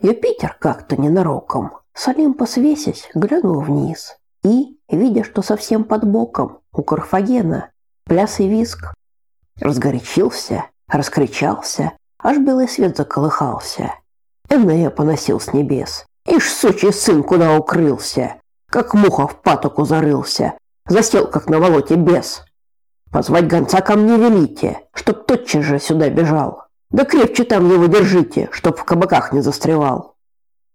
Юпитер как-то ненароком, с Олимпа свесясь, глянул вниз и, видя, что совсем под боком у Карфагена пляс и виск, разгорячился, раскричался, аж белый свет заколыхался. Энея поносил с небес. Ишь, сучий сын, куда укрылся, как муха в патоку зарылся, засел, как на волоте бес. Позвать гонца ко мне велите, чтоб тотчас же сюда бежал. Да крепче там его держите, чтоб в кабаках не застревал.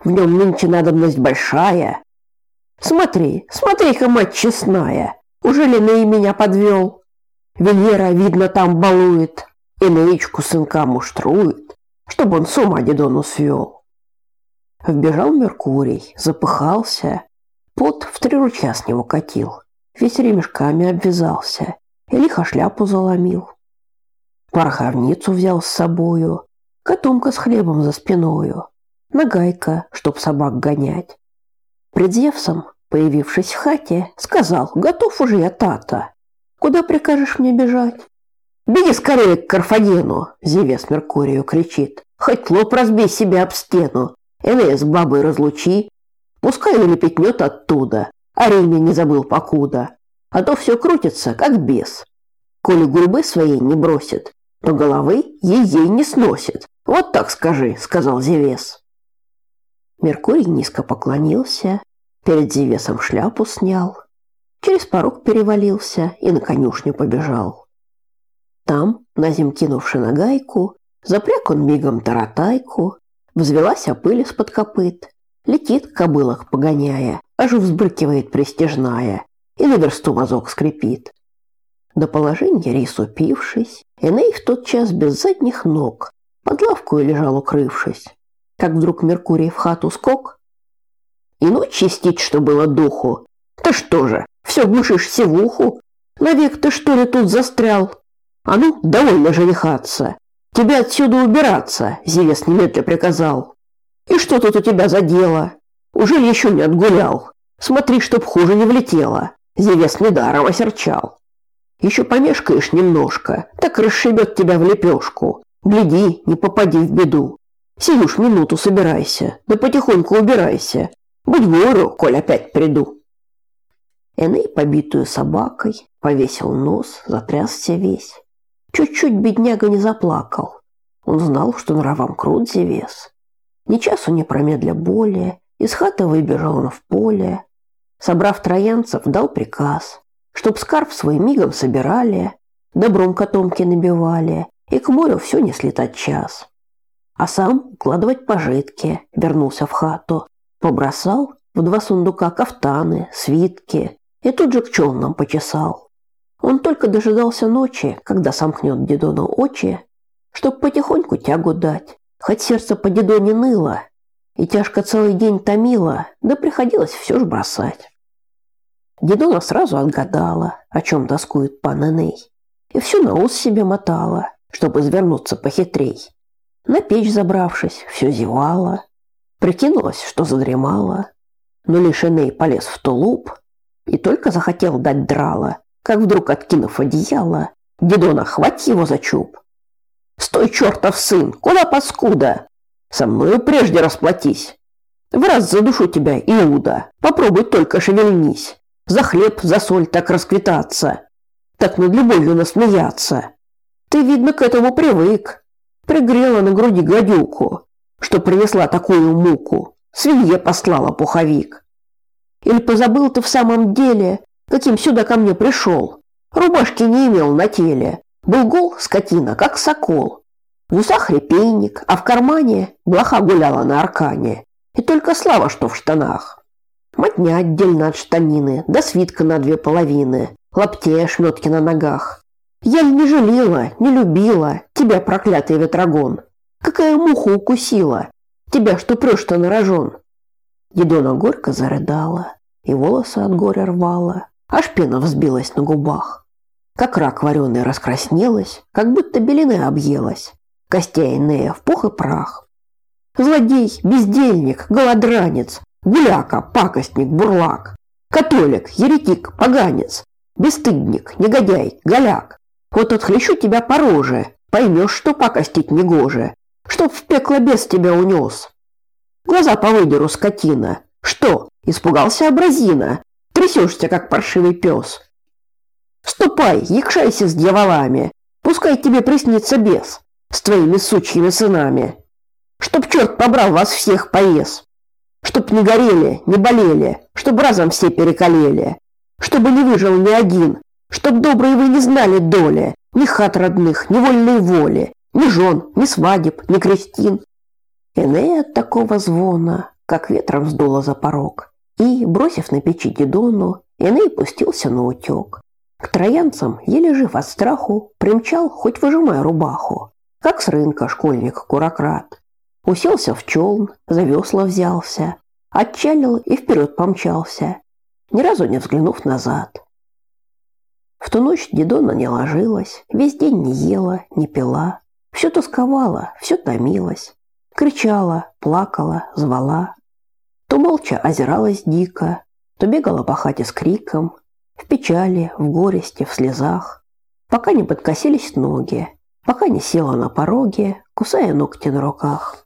В нем нынче надобность большая. Смотри, смотри-ка, мать честная, уже ли на меня подвел? Венера, видно, там балует, и наичку сынка муштрует, чтобы он с ума Дидону свел. Вбежал Меркурий, запыхался, пот в три ручья с него катил, весь ремешками обвязался и лихо шляпу заломил. Пороховницу взял с собою, котомка с хлебом за спиною, нагайка, чтоб собак гонять. Пред появившись в хате, сказал, готов уже я, тата. Куда прикажешь мне бежать? Беги скорее к Карфагену, Зевес Меркурию кричит. Хоть лоб разбей себе об стену, Энея с бабой разлучи. Пускай или пятнет оттуда, а Риме не забыл покуда. А то все крутится, как бес. Коли гурьбы своей не бросит, то головы ей-ей не сносит. Вот так скажи, сказал Зевес. Меркурий низко поклонился, перед Зевесом шляпу снял, через порог перевалился и на конюшню побежал. Там, на зим кинувши на гайку, запряг он мигом таратайку, взвелась опыль из-под копыт, летит кобылок погоняя, аж взбрыкивает престижная, и на версту мазок скрипит. До положения рис упившись, Эней в тот час без задних ног под лавку лежал укрывшись, как вдруг Меркурий в хату скок. И ночь чистить, что было духу. Ты что же, все глушишь севуху? Навек ты что ли тут застрял? А ну, довольно женихаться. Тебе отсюда убираться, Зевес немедля приказал. И что тут у тебя за дело? Уже еще не отгулял? Смотри, чтоб хуже не влетело. Зевес недаром осерчал. Еще помешкаешь немножко, так расшибет тебя в лепешку. Гляди, не попади в беду. Ж минуту собирайся, да потихоньку убирайся. Будь вору, коль опять приду. Эней, побитую собакой, повесил нос, затрясся весь. Чуть-чуть бедняга не заплакал. Он знал, что нравом крут Зевес. Ни часу не промедля более, из хаты выбежал он в поле. Собрав троянцев, дал приказ чтоб скарб свой мигом собирали, добром котомки набивали и к морю все несли час. А сам укладывать пожитки, вернулся в хату, побросал в два сундука кафтаны, свитки и тут же к челнам почесал. Он только дожидался ночи, когда сомкнет Дидону очи, чтоб потихоньку тягу дать, хоть сердце по Дидоне ныло, и тяжко целый день томило, да приходилось все ж бросать. Дедула сразу отгадала, о чем тоскует пан Эней, и всю на ус себе мотала, чтобы извернуться похитрей. На печь забравшись, все зевала, прикинулась, что задремала, но лишь Эней полез в тулуп и только захотел дать драла, как вдруг, откинув одеяло, Дедона хвать его за чуб. «Стой, чертов сын! Куда паскуда? Со мною прежде расплатись! В раз задушу тебя, Иуда! Попробуй только шевельнись!» За хлеб, за соль так расквитаться. Так над любовью насмеяться. Ты, видно, к этому привык. Пригрела на груди гадюку, что принесла такую муку. Свинье послала пуховик. Или позабыл ты в самом деле, каким сюда ко мне пришел? Рубашки не имел на теле. Был гол, скотина, как сокол. В усах репейник, а в кармане блоха гуляла на аркане. И только слава, что в штанах. Мотня отдельно от штанины, да свитка на две половины, лаптей ошметки на ногах. Я не жалела, не любила тебя, проклятый ветрогон. Какая муха укусила? Тебя, что прешь-то на рожон? Дедона горько зарыдала, и волосы от горя рвала, аж пена взбилась на губах. Как рак вареный раскраснелась, как будто белины объелась, костей Нея в пух и прах. Злодей, бездельник, голодранец, Гуляка, пакостник, бурлак, католик, еретик, поганец, бесстыдник, негодяй, голяк. Вот отхлещу тебя по роже, поймешь, что пакостить негоже, чтоб в пекло без тебя унес. Глаза повыдеру, скотина. Что, испугался образина? Трясешься, как паршивый пес. Ступай, якшайся с дьяволами. Пускай тебе приснится бес с твоими сучьими сынами. Чтоб черт побрал вас всех поез. Чтоб не горели, не болели, чтоб разом все перекалели. Чтобы не выжил ни один, чтоб добрые вы не знали доли, ни хат родных, ни вольной воли, ни жен, ни свадеб, ни крестин. Энея от такого звона, как ветром сдуло за порог, и, бросив на печи Дидону, Эней пустился на утек. К троянцам, еле жив от страху, примчал, хоть выжимая рубаху, как с рынка школьник-курократ. Уселся в челн, за весла взялся, отчалил и вперед помчался, ни разу не взглянув назад. В ту ночь Дидона не ложилась, весь день не ела, не пила, все тосковала, все томилась, кричала, плакала, звала. То молча озиралась дико, то бегала по хате с криком, в печали, в горести, в слезах, пока не подкосились ноги, пока не села на пороге, кусая ногти на руках.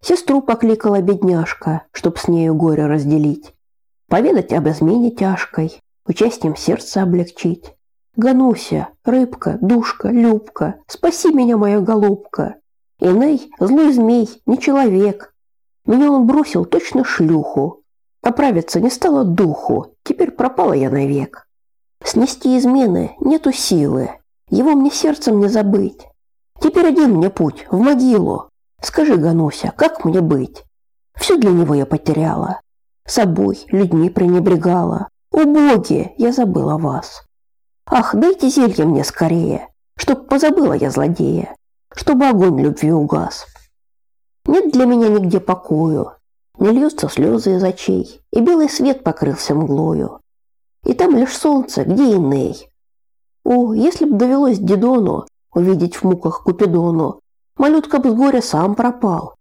Сестру покликала бедняжка, чтоб с нею горе разделить, поведать об измене тяжкой, участием сердца облегчить. Гануся, рыбка, душка, любка, спаси меня, моя голубка. Иней, злой змей, не человек. Меня он бросил точно шлюху. Оправиться не стало духу, теперь пропала я навек. Снести измены нету силы, его мне сердцем не забыть. Теперь один мне путь, в могилу. Скажи, Гануся, как мне быть? Все для него я потеряла. Собой, людьми пренебрегала. О, я забыла вас. Ах, дайте зелье мне скорее, чтоб позабыла я злодея, чтобы огонь любви угас. Нет для меня нигде покою, не льются слезы из очей, и белый свет покрылся мглою. И там лишь солнце, где Иней, о, если б довелось Дидону увидеть в муках Купидону, малютка с горя сам пропал.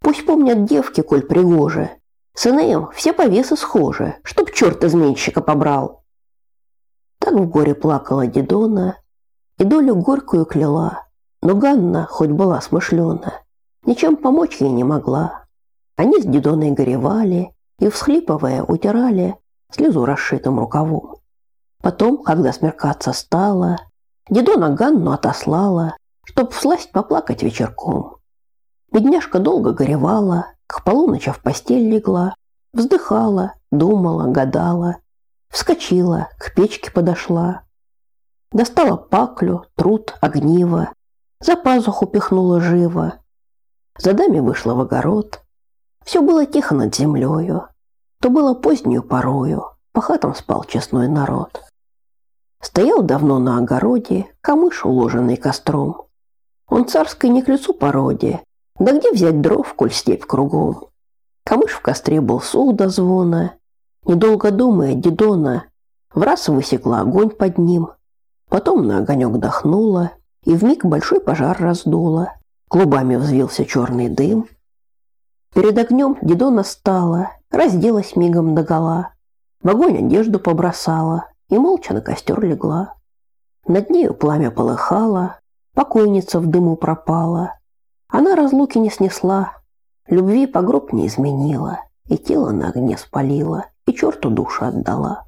Пусть помнят девки, коль пригожи. С Энеем все повесы схожи, чтоб черт изменщика побрал. Так в горе плакала Дидона и долю горькую кляла, но Ганна, хоть была смышлена, ничем помочь ей не могла. Они с Дидоной горевали и, всхлипывая, утирали слезу расшитым рукавом. Потом, когда смеркаться стало, Дедона Ганну отослала, чтоб всласть поплакать вечерком. Бедняжка долго горевала, к полуночи в постель легла, вздыхала, думала, гадала, вскочила, к печке подошла. Достала паклю, труд, огниво, за пазуху пихнула живо. За дами вышла в огород. Все было тихо над землею, то было позднюю порою, по хатам спал честной народ. Стоял давно на огороде камыш, уложенный костром. Он царской не к лицу породе, да где взять дров, коль степь кругом? Камыш в костре был сух до звона, недолго думая, Дидона в раз высекла огонь под ним, потом на огонек дохнула, и вмиг большой пожар раздула, клубами взвился черный дым. Перед огнем Дидона стала, разделась мигом догола, в огонь одежду побросала, и молча на костер легла. Над нею пламя полыхало, покойница в дыму пропала. Она разлуки не снесла, любви по гроб не изменила, и тело на огне спалила, и черту душу отдала.